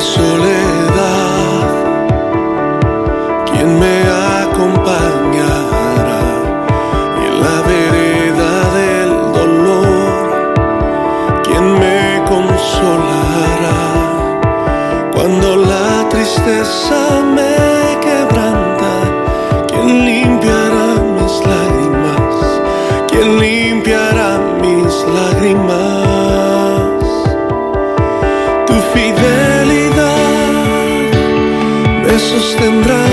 soledad, ¿quién me acompañará? Y en la vereda del dolor, ¿quién me consolará? Cuando la tristeza me quebranta, ¿quién limpiará mis lágrimas? ¿Quién limpiará mis lágrimas? Tu fidelidad sostendrá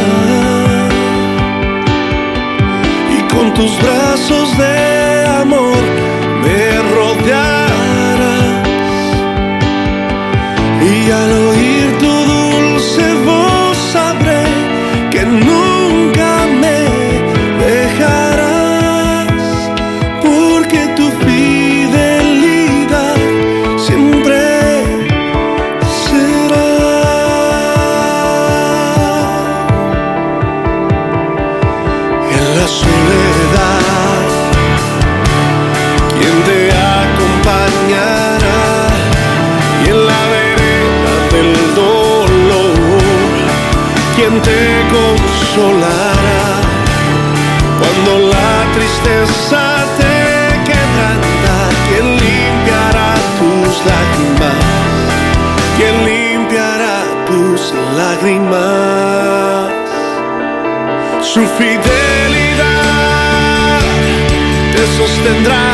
y con tus brazos de amor consolará cuando la tristeza te quebranta quien limpiará tus lágrimas quien limpiará tus lágrimas su fidelidad te sostendrá.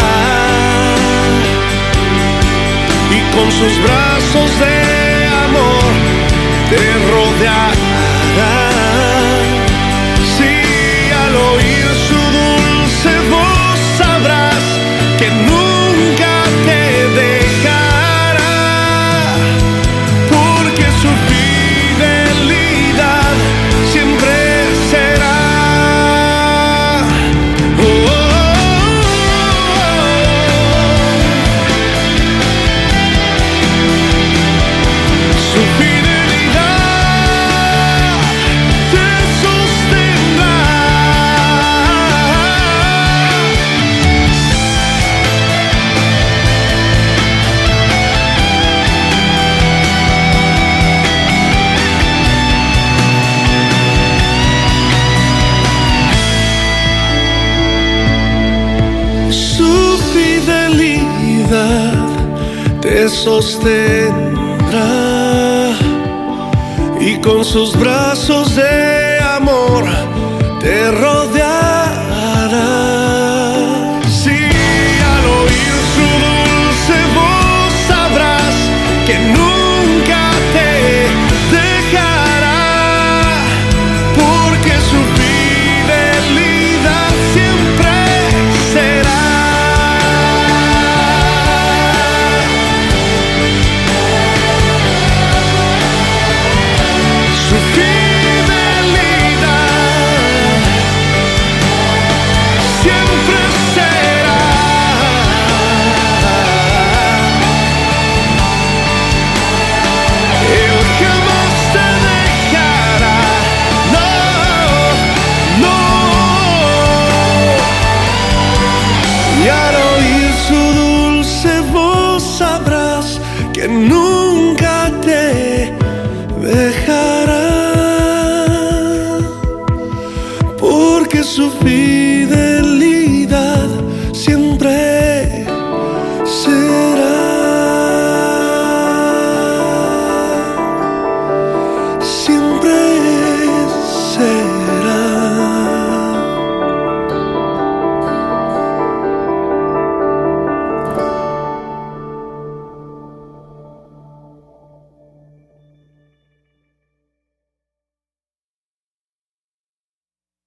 Y con sus brazos de amor te rodeará. Te sostendrá y con sus brazos de amor te rodeará. que sofrer.